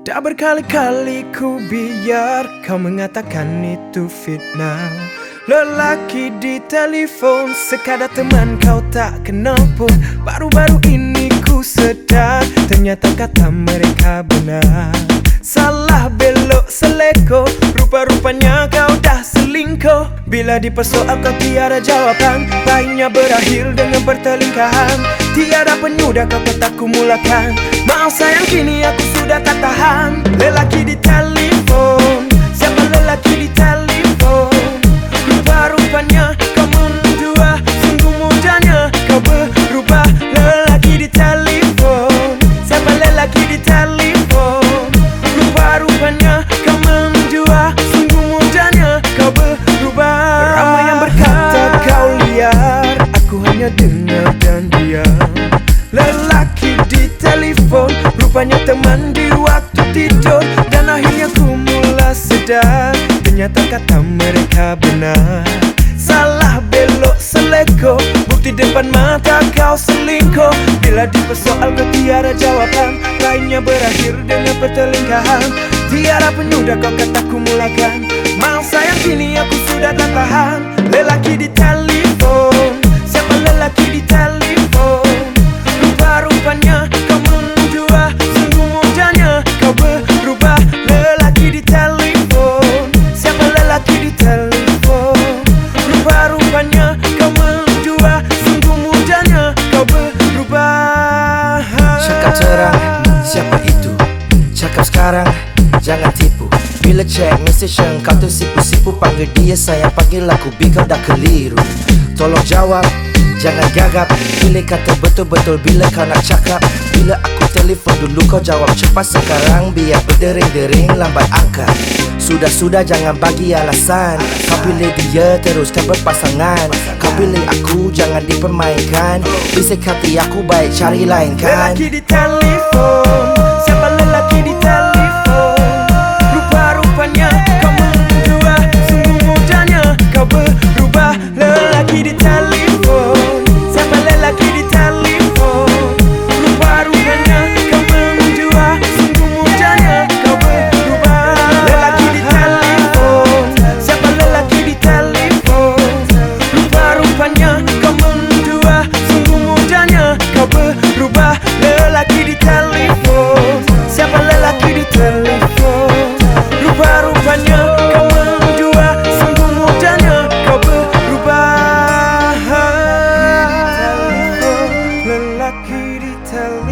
Tak berkali-kali ku biar kau mengatakan itu fitnah. Lelaki di telefon sekadar teman kau tak kenal pun. Baru-baru ini ku sedar ternyata kata mereka benar. Salah belok seleko Rupa-rupanya kau dah selingkuh. Bila dipersoal kau tiada jawaban Baiknya berakhir dengan pertelingkahan. Tiada penyudah kau kata ku mulakan. Maaf sayang kini aku dan diam. Lelaki di telefon Rupanya teman di waktu tidur. Dan akhirnya ku mula sedar Ternyata kata mereka benar. Salah belok seleko Bukti depan mata kau selingkuh. Bila dipersoal kau tiada jawaban Lainnya berakhir dengan pertelingkahan. Tiada penyudah kau kata ku mulakan. Maaf sayang kini aku sudah tak tahan. Lelaki di telefon Sekarang, jangan tipu. Bila cek message yang kau tu sipu-sipu Panggil dia sayang, panggil aku Bila kau dah keliru. Tolong jawab, jangan gagap. Pilih kata betul-betul bila kau nak cakap. Bila aku telefon dulu kau jawab cepat. Sekarang biar berdering-dering lambat angkat. Sudah-sudah jangan bagi alasan. Kau pilih dia teruskan berpasangan. Kau pilih aku jangan dipermainkan. Bisik hati aku baik cari lain kan. Lelaki di telefon Lelaki